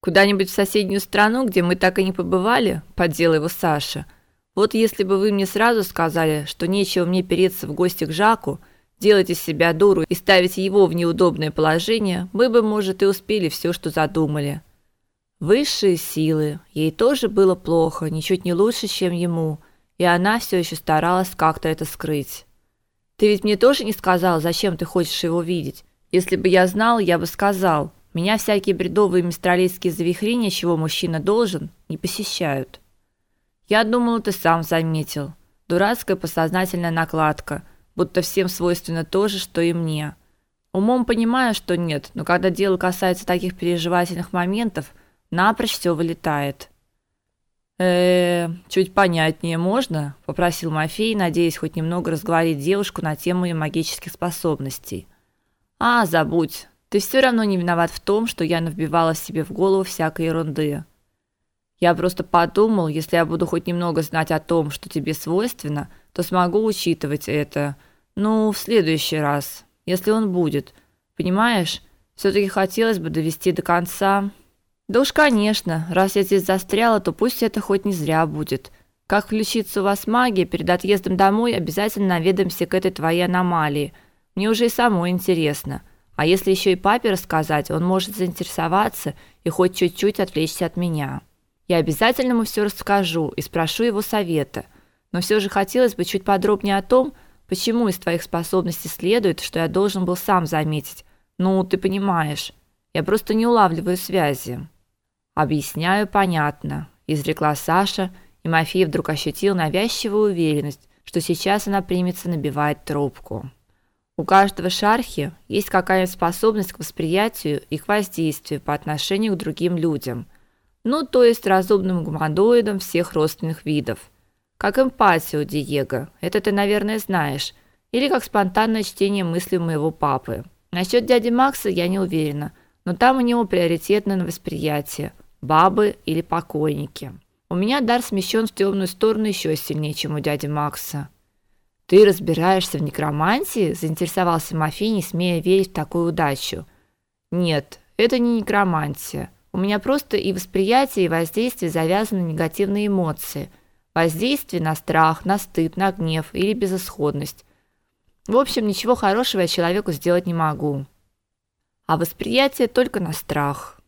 Куда-нибудь в соседнюю страну, где мы так и не побывали, поддел его Саша. Вот если бы вы мне сразу сказали, что нечего мне переться в гости к Жаку, делать из себя дуру и ставить его в неудобное положение, мы бы, может, и успели все, что задумали. Высшие силы. Ей тоже было плохо, ничуть не лучше, чем ему, и она все еще старалась как-то это скрыть. Ты ведь мне тоже не сказал, зачем ты хочешь его видеть? Если бы я знал, я бы сказал. Меня всякие бредовые мистралийские завихрения, чего мужчина должен, не посещают. Я думал, ты сам заметил. Дурацкая подсознательная накладка, будто всем свойственно то же, что и мне. Умом понимаю, что нет, но когда дело касается таких переживательных моментов, напрочь все вылетает. Э, чуть понятнее можно, попросил Мафей, надеясь хоть немного разговорить девушку на тему ее магических способностей. А, забудь. Ты все равно не виноват в том, что я навбивала себе в голову всякой ерунды. Я просто подумал, если я буду хоть немного знать о том, что тебе свойственно, то смогу учитывать это. Ну, в следующий раз, если он будет. Понимаешь? все таки хотелось бы довести до конца. Да уж, конечно, раз я здесь застряла, то пусть это хоть не зря будет. Как включится у вас магия, перед отъездом домой обязательно наведаемся к этой твоей аномалии. Мне уже и самой интересно. А если еще и папе рассказать, он может заинтересоваться и хоть чуть-чуть отвлечься от меня. Я обязательно ему все расскажу и спрошу его совета. Но все же хотелось бы чуть подробнее о том, почему из твоих способностей следует, что я должен был сам заметить. Ну, ты понимаешь. Я просто не улавливаю связи. Объясняю понятно, изрекла Саша, и Мафей вдруг ощутил навязчивую уверенность, что сейчас она примется набивать трубку. У каждого шархи есть какая-то способность к восприятию и к воздействию по отношению к другим людям. Ну, то есть разумным гуманоидам всех родственных видов. Как эмпатия у Диего. Это ты, наверное, знаешь. Или как спонтанное чтение мыслей моего папы. Насчет дяди Макса я не уверена, но там у него приоритетное восприятие бабы или покойники. У меня дар смещен в темную сторону еще сильнее, чем у дяди Макса. Ты разбираешься в некромантии? заинтересовался Мафей, не смея верить в такую удачу. Нет, это не некромантия. У меня просто и восприятие, и воздействие завязаны на негативные эмоции. Воздействие на страх, на стыд, на гнев или безысходность. В общем, ничего хорошего я человеку сделать не могу. А восприятие только на страх.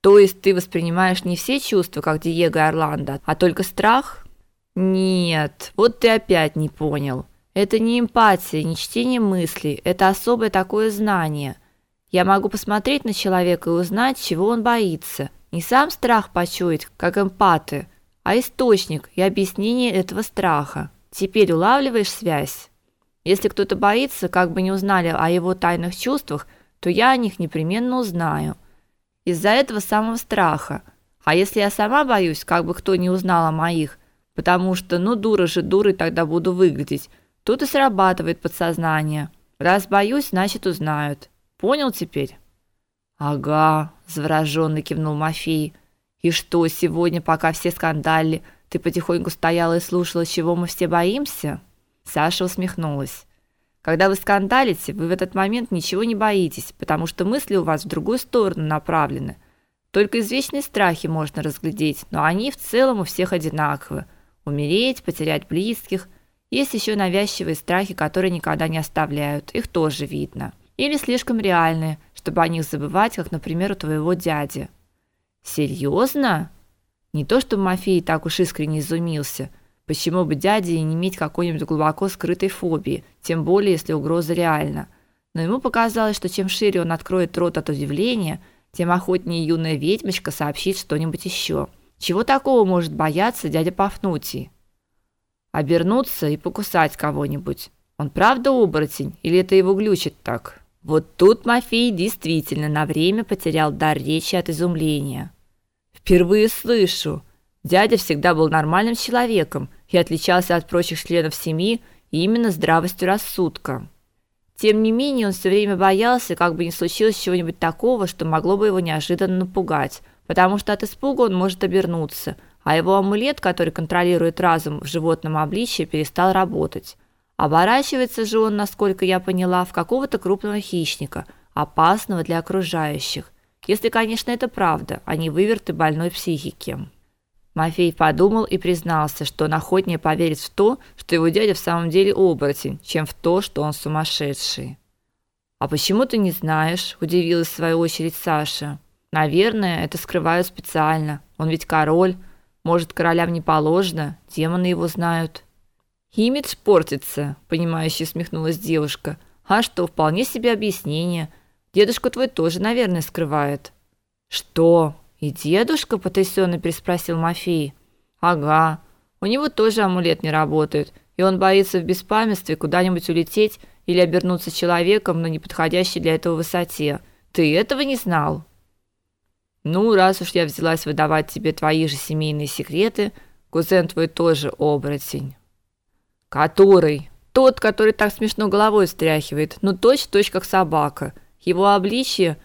То есть ты воспринимаешь не все чувства, как Диего Орландо, а только страх? Нет, вот ты опять не понял. Это не эмпатия, не чтение мыслей, это особое такое знание. Я могу посмотреть на человека и узнать, чего он боится. Не сам страх почуять, как эмпаты, а источник и объяснение этого страха. Теперь улавливаешь связь? Если кто-то боится, как бы не узнали о его тайных чувствах, то я о них непременно узнаю из-за этого самого страха. А если я сама боюсь, как бы кто не узнал о моих, потому что, ну, дура же дурой тогда буду выглядеть. Тут и срабатывает подсознание. Раз боюсь, значит, узнают. Понял теперь? Ага, завороженно кивнул Мафей. И что, сегодня, пока все скандали, ты потихоньку стояла и слушала, чего мы все боимся? Саша усмехнулась. Когда вы скандалите, вы в этот момент ничего не боитесь, потому что мысли у вас в другую сторону направлены. Только извечные страхи можно разглядеть, но они в целом у всех одинаковы. Умереть, потерять близких. Есть еще навязчивые страхи, которые никогда не оставляют. Их тоже видно. Или слишком реальные, чтобы о них забывать, как, например, у твоего дяди. Серьезно? Не то, что Мафей так уж искренне изумился – Почему бы дяде не иметь какой-нибудь глубоко скрытой фобии, тем более если угроза реальна? Но ему показалось, что чем шире он откроет рот от удивления, тем охотнее юная ведьмочка сообщит что-нибудь еще. Чего такого может бояться дядя Пафнутий? Обернуться и покусать кого-нибудь. Он правда оборотень или это его глючит так? Вот тут Мафей действительно на время потерял дар речи от изумления. Впервые слышу. Дядя всегда был нормальным человеком и отличался от прочих членов семьи именно здравостью рассудка. Тем не менее, он все время боялся, как бы не случилось чего-нибудь такого, что могло бы его неожиданно напугать, потому что от испуга он может обернуться, а его амулет, который контролирует разум в животном обличье, перестал работать. Оборачивается же он, насколько я поняла, в какого-то крупного хищника, опасного для окружающих. Если, конечно, это правда, а не выверты больной психики. Мафей подумал и признался, что он охотнее поверит в то, что его дядя в самом деле оборотень, чем в то, что он сумасшедший. А почему ты не знаешь? удивилась в свою очередь Саша. Наверное, это скрывают специально. Он ведь король. Может, королям не положено, демоны его знают. Имидж портится, понимающе усмехнулась девушка. А что, вполне себе объяснение. Дедушка твой тоже, наверное, скрывает. Что? И дедушка потрясенно переспросил Мафей. Ага. У него тоже амулет не работает, и он боится в беспамятстве куда-нибудь улететь или обернуться человеком на неподходящей для этого высоте. Ты этого не знал? Ну, раз уж я взялась выдавать тебе твои же семейные секреты, кузен твой тоже оборотень. Который? Тот, который так смешно головой встряхивает, ну точь-в-точь как собака. Его обличье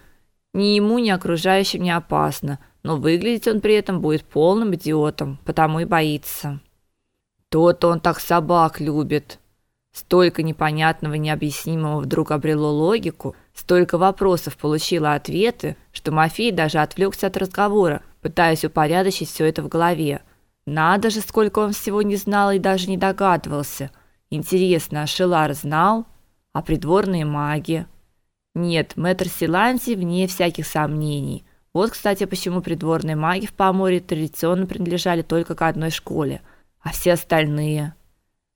ни ему, ни окружающим не опасно, но выглядеть он при этом будет полным идиотом, потому и боится. То-то он так собак любит. Столько непонятного необъяснимого вдруг обрело логику, столько вопросов получило ответы, что Мафей даже отвлекся от разговора, пытаясь упорядочить все это в голове. Надо же, сколько он всего не знал и даже не догадывался – Интересно, а Шелар знал? А придворные маги? Нет, мэтр Силанти вне всяких сомнений. Вот, кстати, почему придворные маги в Поморье традиционно принадлежали только к одной школе, а все остальные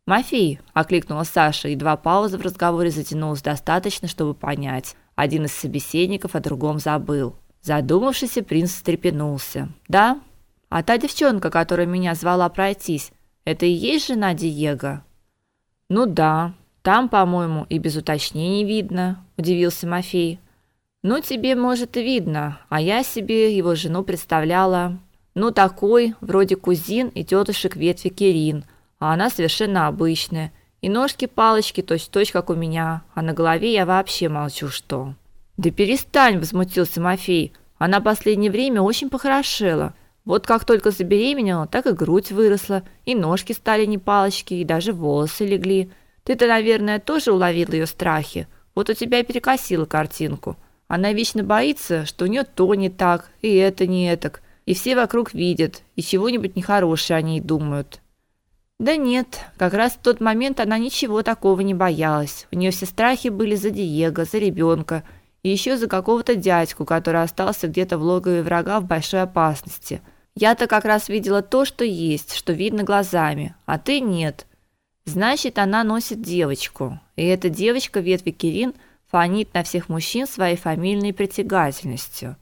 Мафий, окликнула Саша, и два паузы в разговоре затянулось достаточно, чтобы понять. Один из собеседников о другом забыл. Задумавшийся принц встрепенулся. Да? А та девчонка, которая меня звала пройтись, это и есть жена Диего? Ну да, там, по-моему, и без уточнений видно, удивился Мафей. Ну тебе, может, и видно, а я себе его жену представляла, ну такой, вроде кузин и тетушек ветви Кирин, а она совершенно обычная. И ножки-палочки точь-в-точь как у меня, а на голове я вообще молчу, что. Да перестань, возмутился Мафей. Она последнее время очень похорошела. Вот как только забеременела, так и грудь выросла, и ножки стали не палочки, и даже волосы легли. Ты-то, наверное, тоже уловил ее страхи. Вот у тебя перекосило картинку. Она вечно боится, что у нее то не так, и это не этак. И все вокруг видят, и чего-нибудь нехорошее о ней думают. Да нет, как раз в тот момент она ничего такого не боялась. У нее все страхи были за Диего, за ребенка, и еще за какого-то дядьку, который остался где-то в логове врага в большой опасности – я-то как раз видела то, что есть, что видно глазами, а ты нет. Значит, она носит девочку. И эта девочка ветви Кирин фонит на всех мужчин своей фамильной притягательностью.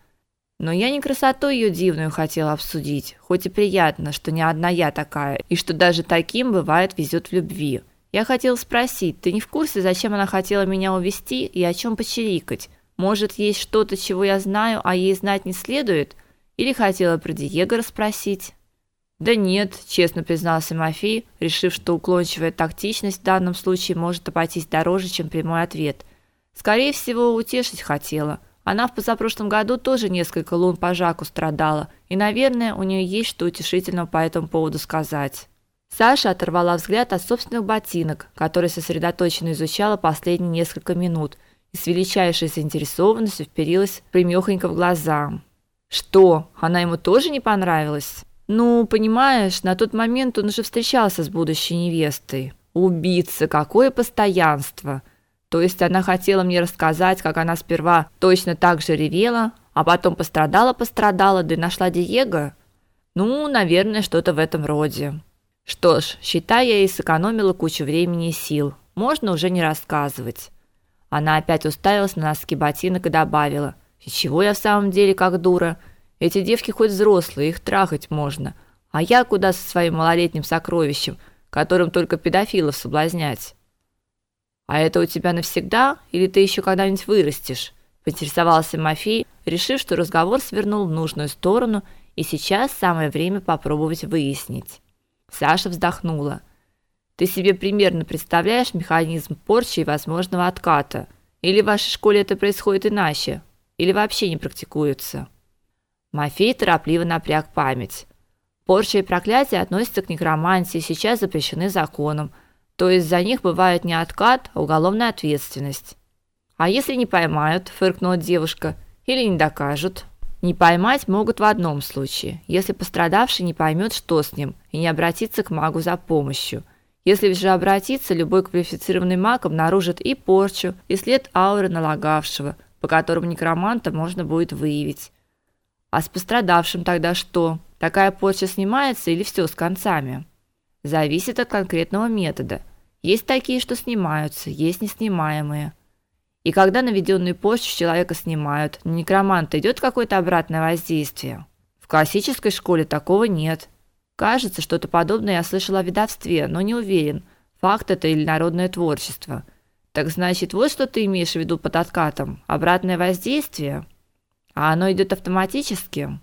Но я не красоту ее дивную хотела обсудить, хоть и приятно, что не одна я такая, и что даже таким бывает везет в любви. Я хотела спросить, ты не в курсе, зачем она хотела меня увести и о чем почирикать? Может, есть что-то, чего я знаю, а ей знать не следует? Или хотела про Диего расспросить? Да нет, честно признался Мафей, решив, что уклончивая тактичность в данном случае может обойтись дороже, чем прямой ответ. Скорее всего, утешить хотела. Она в позапрошлом году тоже несколько лун по Жаку страдала, и, наверное, у нее есть что утешительного по этому поводу сказать. Саша оторвала взгляд от собственных ботинок, которые сосредоточенно изучала последние несколько минут, и с величайшей заинтересованностью вперилась прямёхонько в глаза. Что? Она ему тоже не понравилась? Ну, понимаешь, на тот момент он уже встречался с будущей невестой. Убийца, какое постоянство. То есть она хотела мне рассказать, как она сперва точно так же ревела, а потом пострадала-пострадала, да и нашла Диего. Ну, наверное, что-то в этом роде. Что ж, считай, я ей сэкономила кучу времени и сил. Можно уже не рассказывать. Она опять уставилась на носки ботинок и добавила: и чего я в самом деле как дура? Эти девки хоть взрослые, их трахать можно. А я куда со своим малолетним сокровищем, которым только педофилов соблазнять? А это у тебя навсегда или ты еще когда-нибудь вырастешь? Поинтересовался Мафей, решив, что разговор свернул в нужную сторону, и сейчас самое время попробовать выяснить. Саша вздохнула. Ты себе примерно представляешь механизм порчи и возможного отката? Или в вашей школе это происходит иначе? или вообще не практикуются. Мафей торопливо напряг память. Порча и проклятие относятся к некромантии, сейчас запрещены законом, то есть за них бывает не откат, а уголовная ответственность. А если не поймают, фыркнула девушка, или не докажут? Не поймать могут в одном случае, если пострадавший не поймет, что с ним, и не обратится к магу за помощью. Если же обратиться, любой квалифицированный маг обнаружит и порчу, и след ауры налагавшего, по которому некроманта можно будет выявить. А с пострадавшим тогда что? Такая порча снимается или все с концами? Зависит от конкретного метода. Есть такие, что снимаются, есть неснимаемые. И когда наведенную порчу с человека снимают, на некроманта идет какое-то обратное воздействие. В классической школе такого нет. Кажется, что-то подобное я слышала о ведовстве, но не уверен, факт это или народное творчество. Так значит, вот что ты имеешь в виду под откатом обратное воздействие? А оно идет автоматически?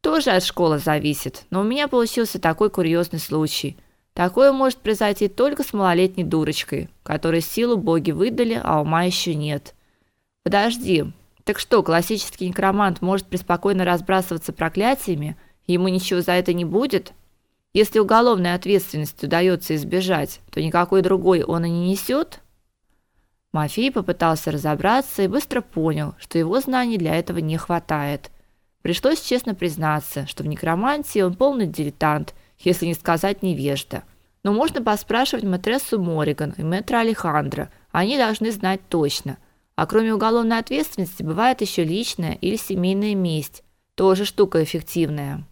Тоже от школы зависит, но у меня получился такой курьезный случай. Такое может произойти только с малолетней дурочкой, которой силу боги выдали, а ума еще нет. Подожди. Так что, классический некромант может преспокойно разбрасываться проклятиями, ему ничего за это не будет? Если уголовной ответственности удается избежать, то никакой другой он и не несет? Мафей попытался разобраться и быстро понял, что его знаний для этого не хватает. Пришлось честно признаться, что в некромантии он полный дилетант – если не сказать невежда. Но можно поспрашивать матрессу Мориган и мэтра Алехандро, они должны знать точно. А кроме уголовной ответственности бывает еще личная или семейная месть, тоже штука эффективная.